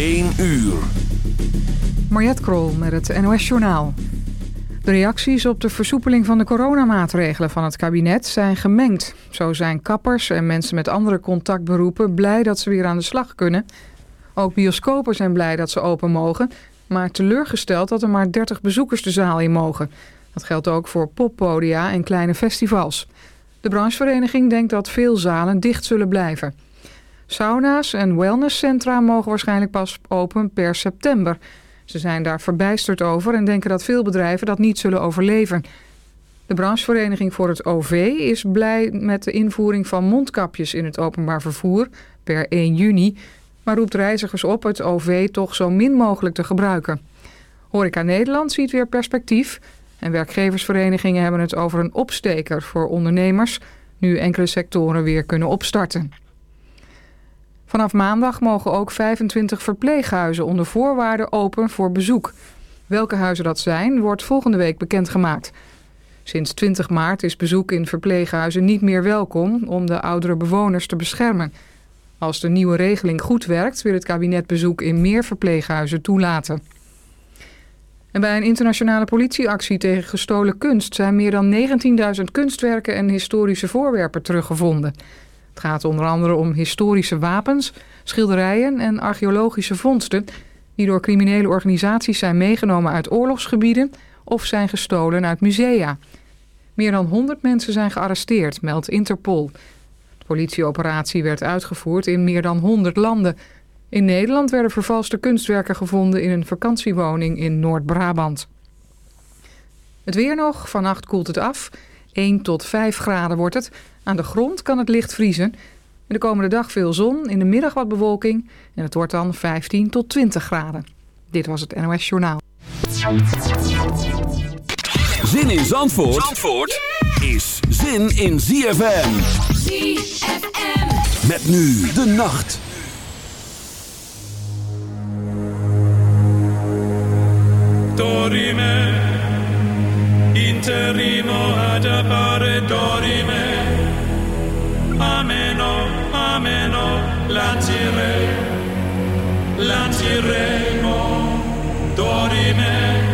1 uur. Mariette Krol met het NOS Journaal. De reacties op de versoepeling van de coronamaatregelen van het kabinet zijn gemengd. Zo zijn kappers en mensen met andere contactberoepen blij dat ze weer aan de slag kunnen. Ook bioscopen zijn blij dat ze open mogen, maar teleurgesteld dat er maar 30 bezoekers de zaal in mogen. Dat geldt ook voor poppodia en kleine festivals. De branchevereniging denkt dat veel zalen dicht zullen blijven. Sauna's en wellnesscentra mogen waarschijnlijk pas open per september. Ze zijn daar verbijsterd over en denken dat veel bedrijven dat niet zullen overleven. De branchevereniging voor het OV is blij met de invoering van mondkapjes in het openbaar vervoer per 1 juni, maar roept reizigers op het OV toch zo min mogelijk te gebruiken. Horeca Nederland ziet weer perspectief en werkgeversverenigingen hebben het over een opsteker voor ondernemers, nu enkele sectoren weer kunnen opstarten. Vanaf maandag mogen ook 25 verpleeghuizen onder voorwaarden open voor bezoek. Welke huizen dat zijn, wordt volgende week bekendgemaakt. Sinds 20 maart is bezoek in verpleeghuizen niet meer welkom om de oudere bewoners te beschermen. Als de nieuwe regeling goed werkt, wil het kabinet bezoek in meer verpleeghuizen toelaten. En bij een internationale politieactie tegen gestolen kunst zijn meer dan 19.000 kunstwerken en historische voorwerpen teruggevonden. Het gaat onder andere om historische wapens, schilderijen en archeologische vondsten... die door criminele organisaties zijn meegenomen uit oorlogsgebieden... of zijn gestolen uit musea. Meer dan 100 mensen zijn gearresteerd, meldt Interpol. De politieoperatie werd uitgevoerd in meer dan 100 landen. In Nederland werden vervalste kunstwerken gevonden in een vakantiewoning in Noord-Brabant. Het weer nog, vannacht koelt het af... 1 tot 5 graden wordt het. Aan de grond kan het licht vriezen. In de komende dag veel zon, in de middag wat bewolking. En het wordt dan 15 tot 20 graden. Dit was het NOS Journaal. Zin in Zandvoort, Zandvoort is zin in ZFM. ZFM. Met nu de nacht. Dorime, interimo ad appare dorime. Ameno, ameno, lancire, lanciremo, dorime.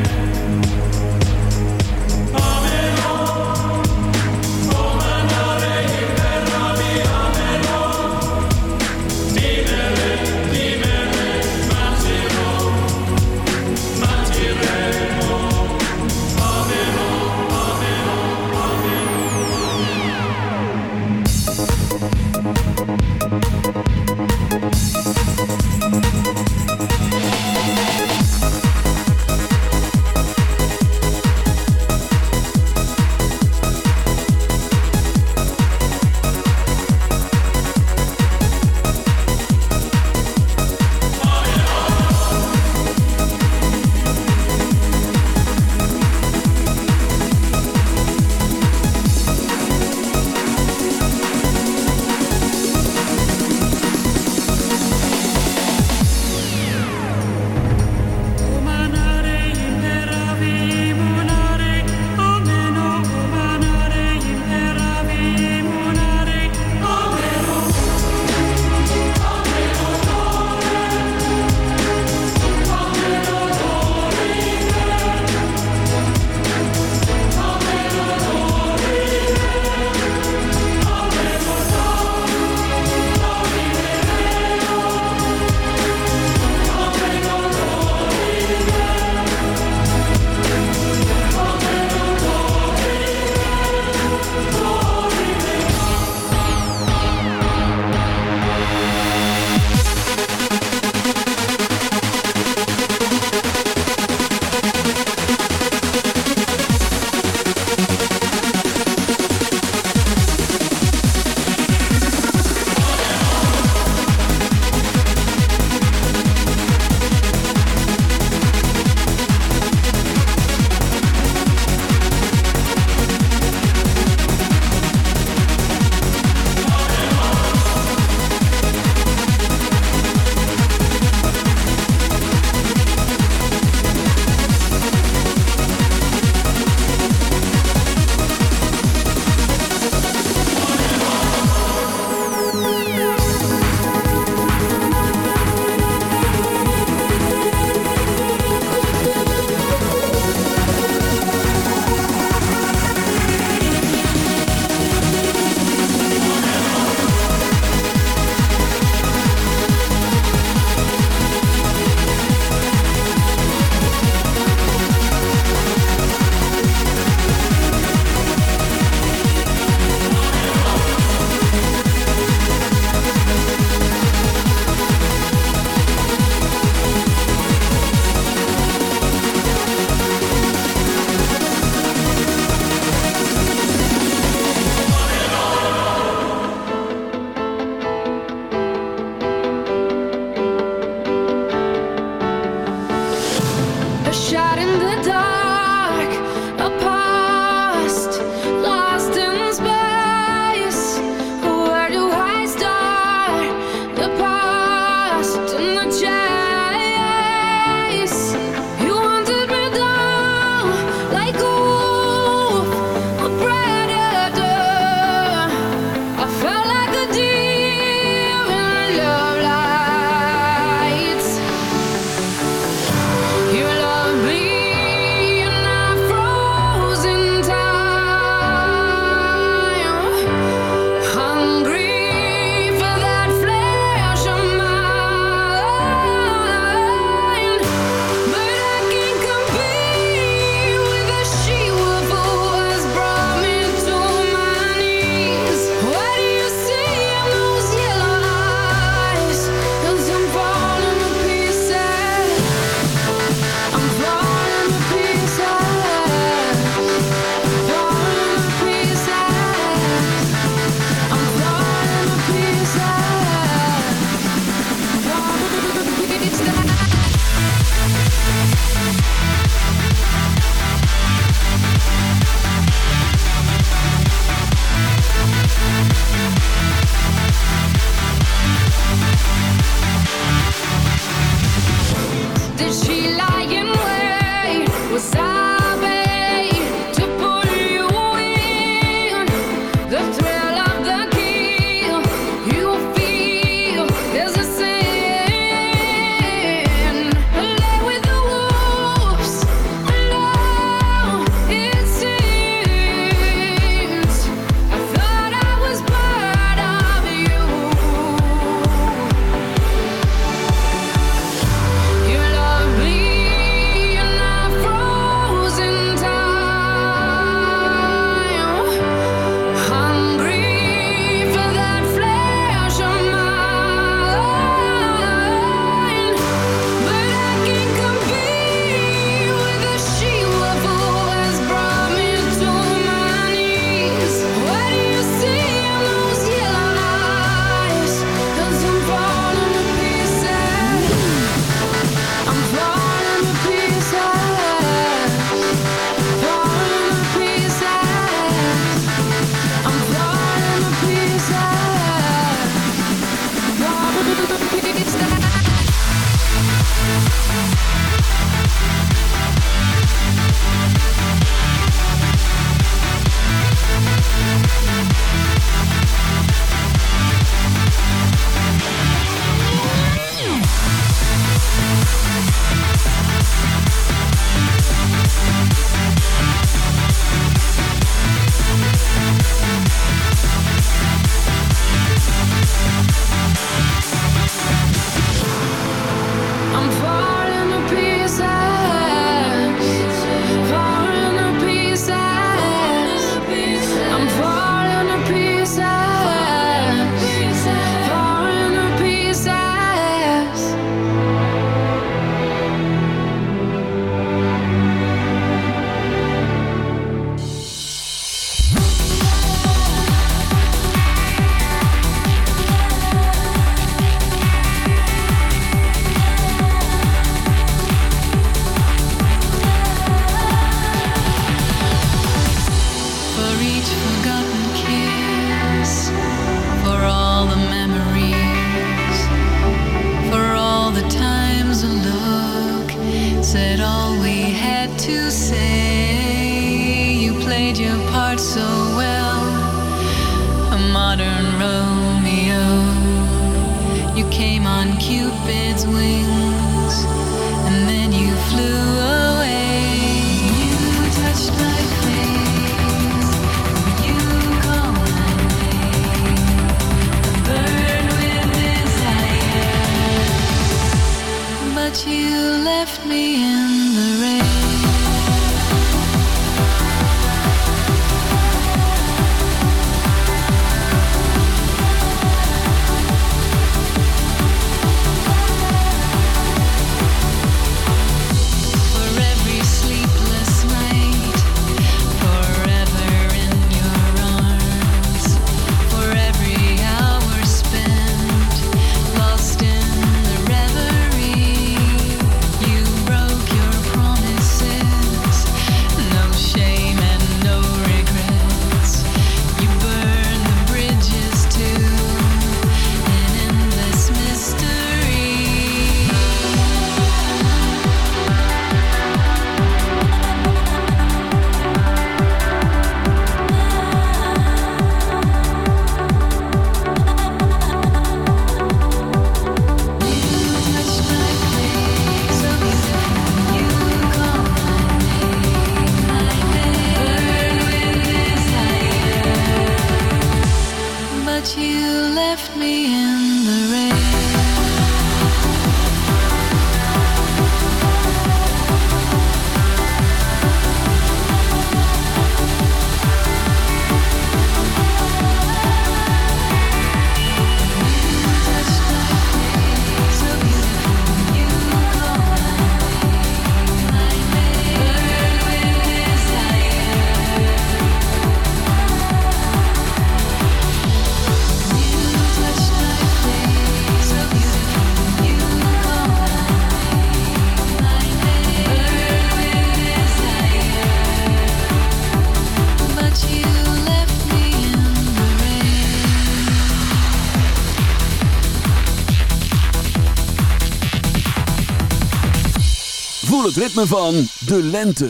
het ritme van de lente.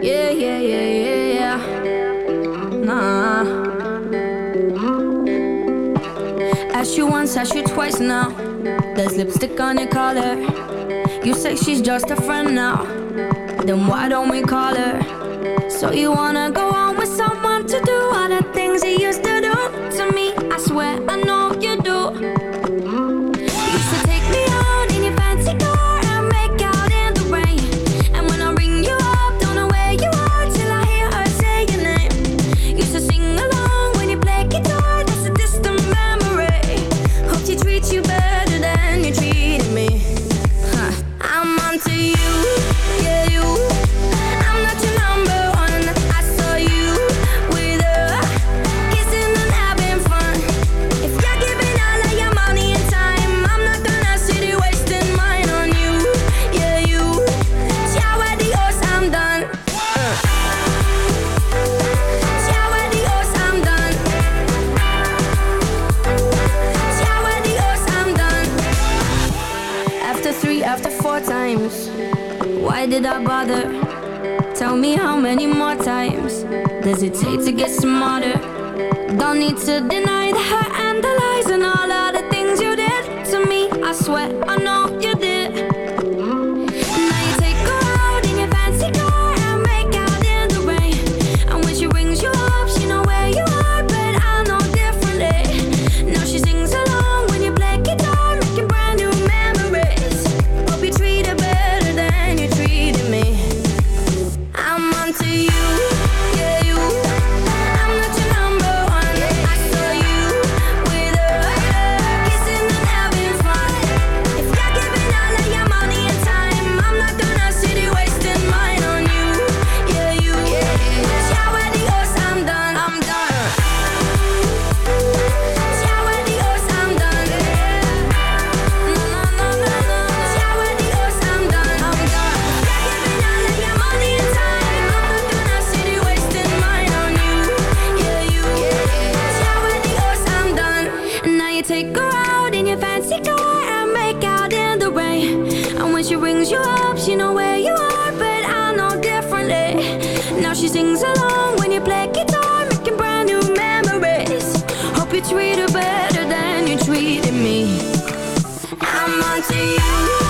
Yeah, yeah, yeah, yeah, yeah. Nah. Ask you once, ask you twice now. There's lipstick on your collar. You say she's just a friend now. Then why don't we call her? So you wanna go on with someone to do all the things you used to onto you.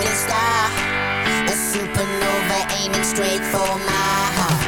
shooting star, a supernova aiming straight for my heart.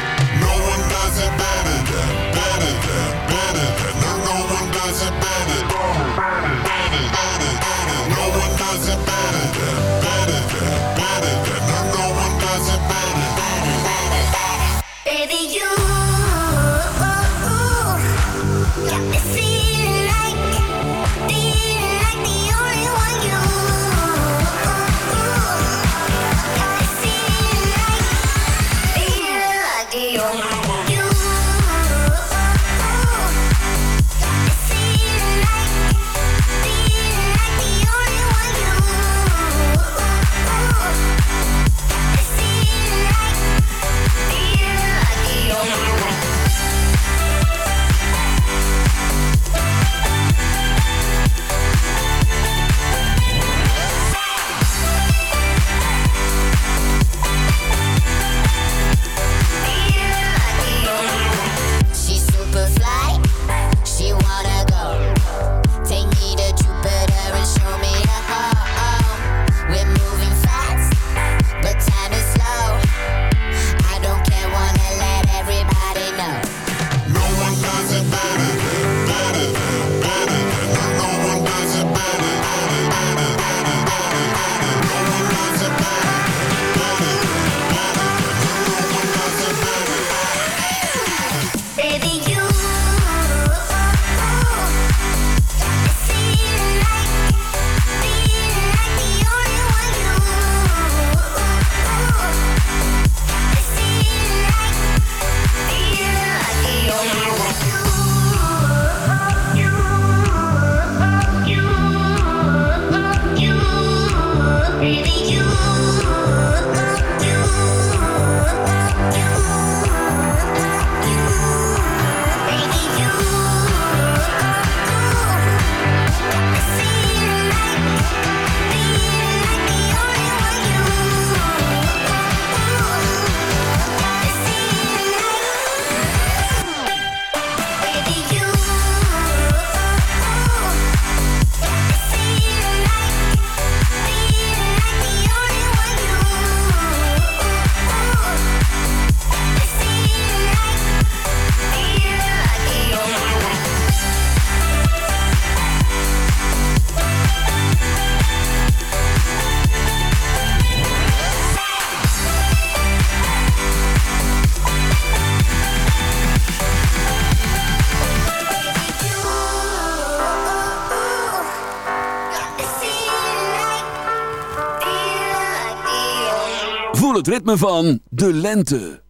ritme van de lente.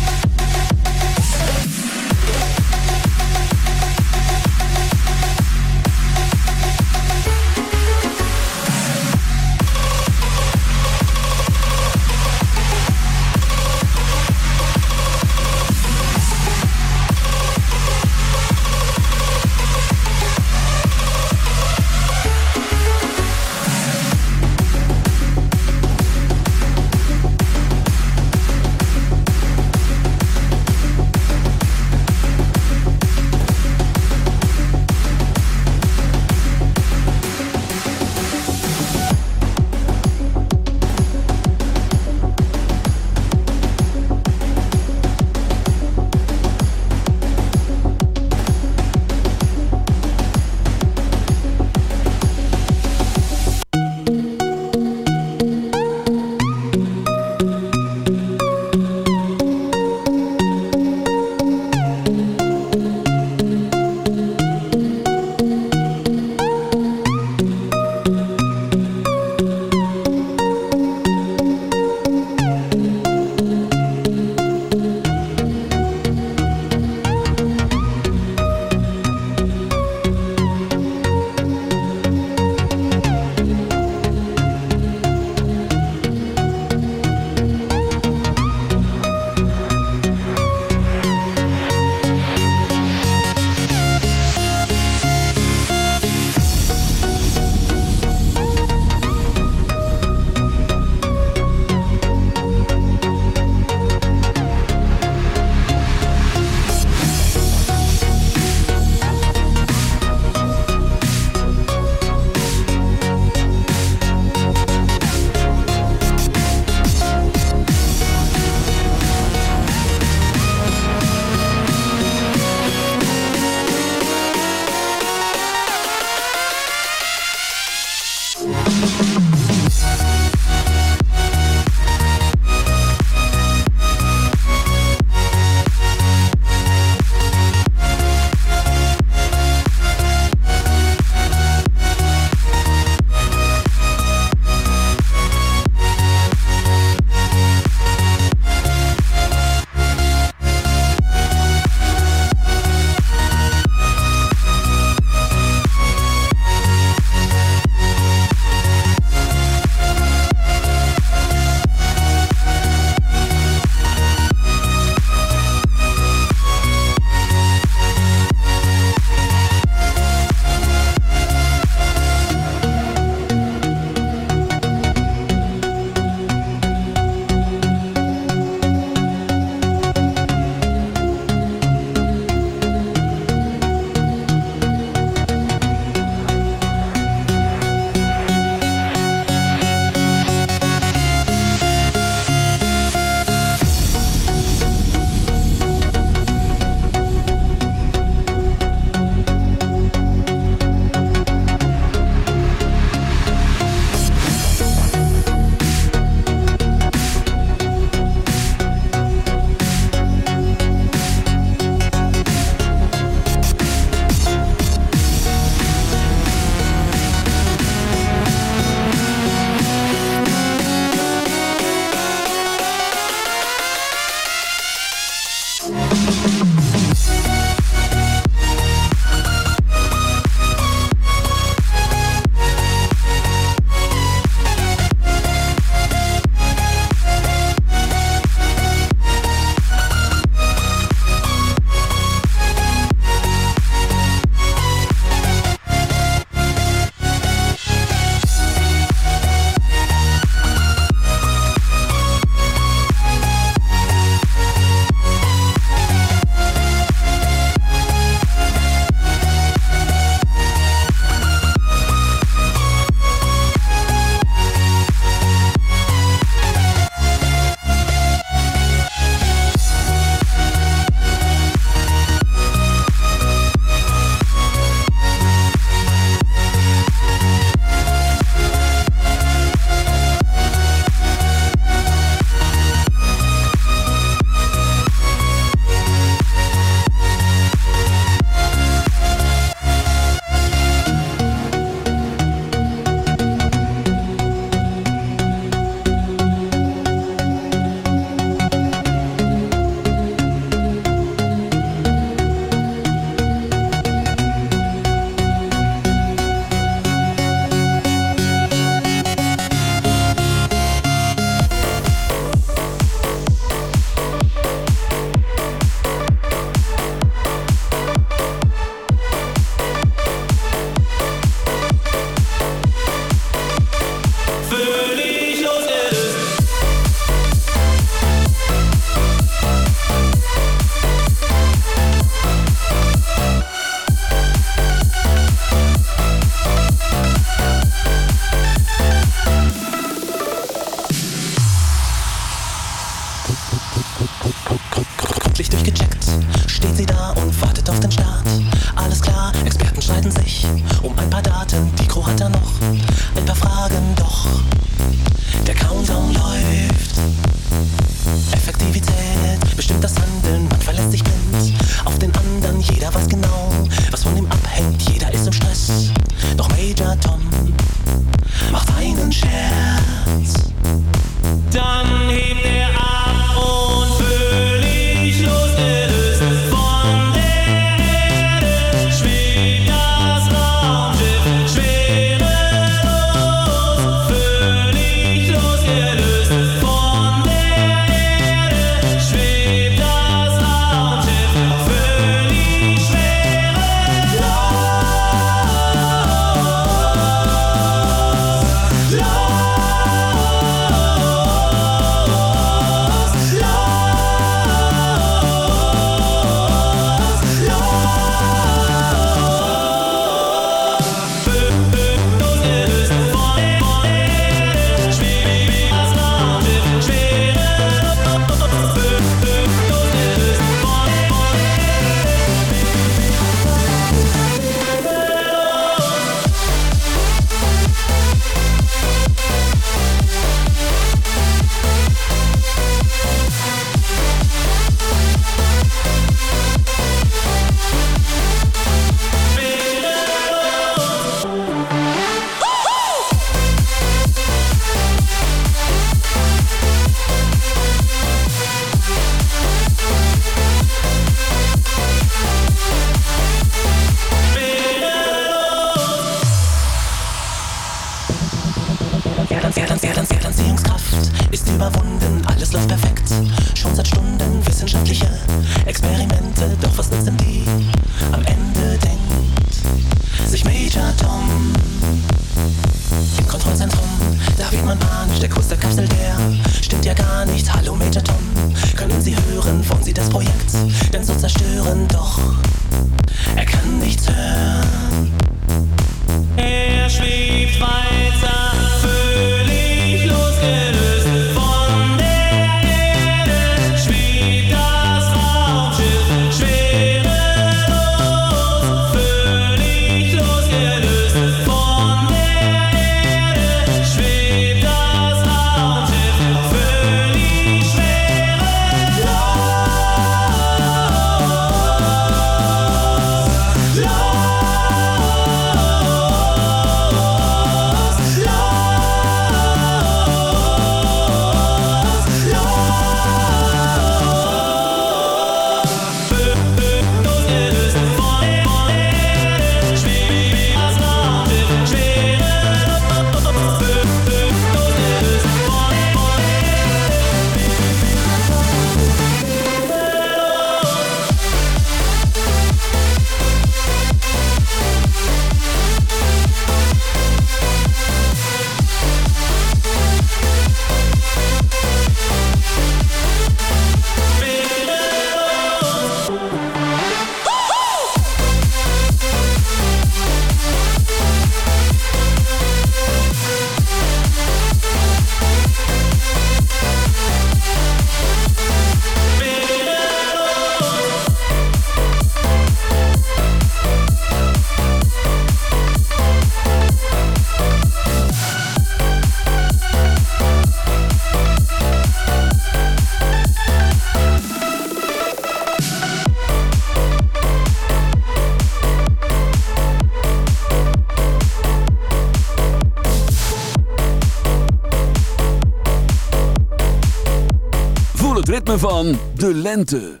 de lente.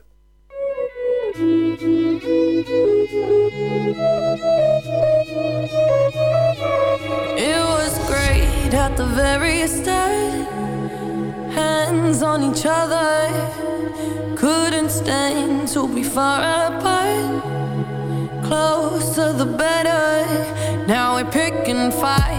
It was great at the very start. Hands on each other. Couldn't stand to be far apart. Closer the better. Now we're picking fight.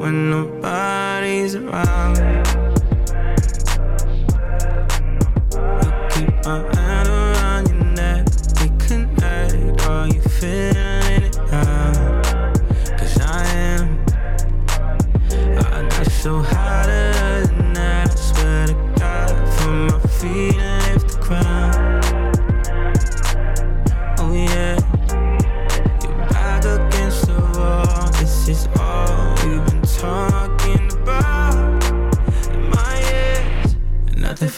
when nobody's around. I keep my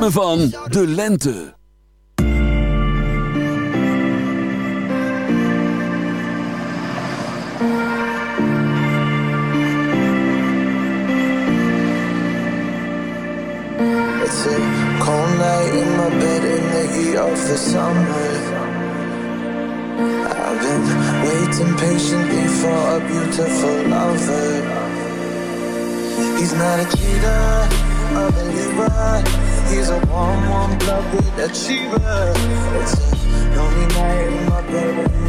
ritme van de lente. It's a cold night in my bed in the heat of the summer. I've been waiting patiently for a beautiful lover. He's not a cheater, a believer. He's a warm, warm, blooded achiever. It's a lonely night, my baby.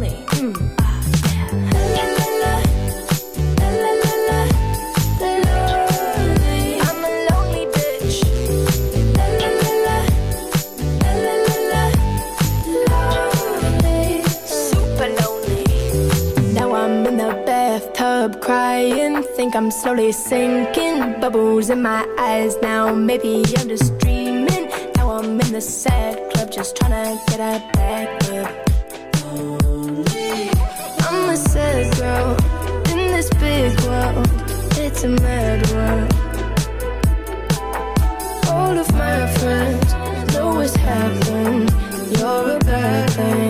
lonely. Mm. bathtub crying. Think I'm slowly sinking. Bubbles in my eyes now. Maybe I'm just dreaming. Now I'm in the sad club, just trying to get out. back. It's a mad world. All of my friends know what's happened. You're a bad thing.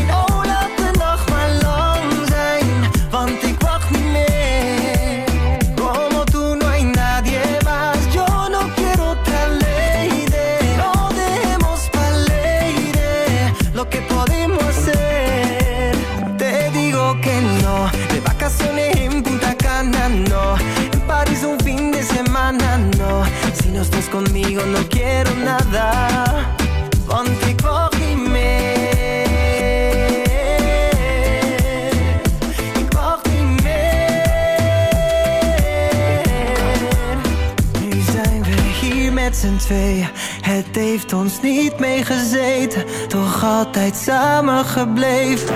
conmigo no quiero nada. we hier Met z'n twee, het heeft ons niet meegezeten, toch altijd samen gebleven.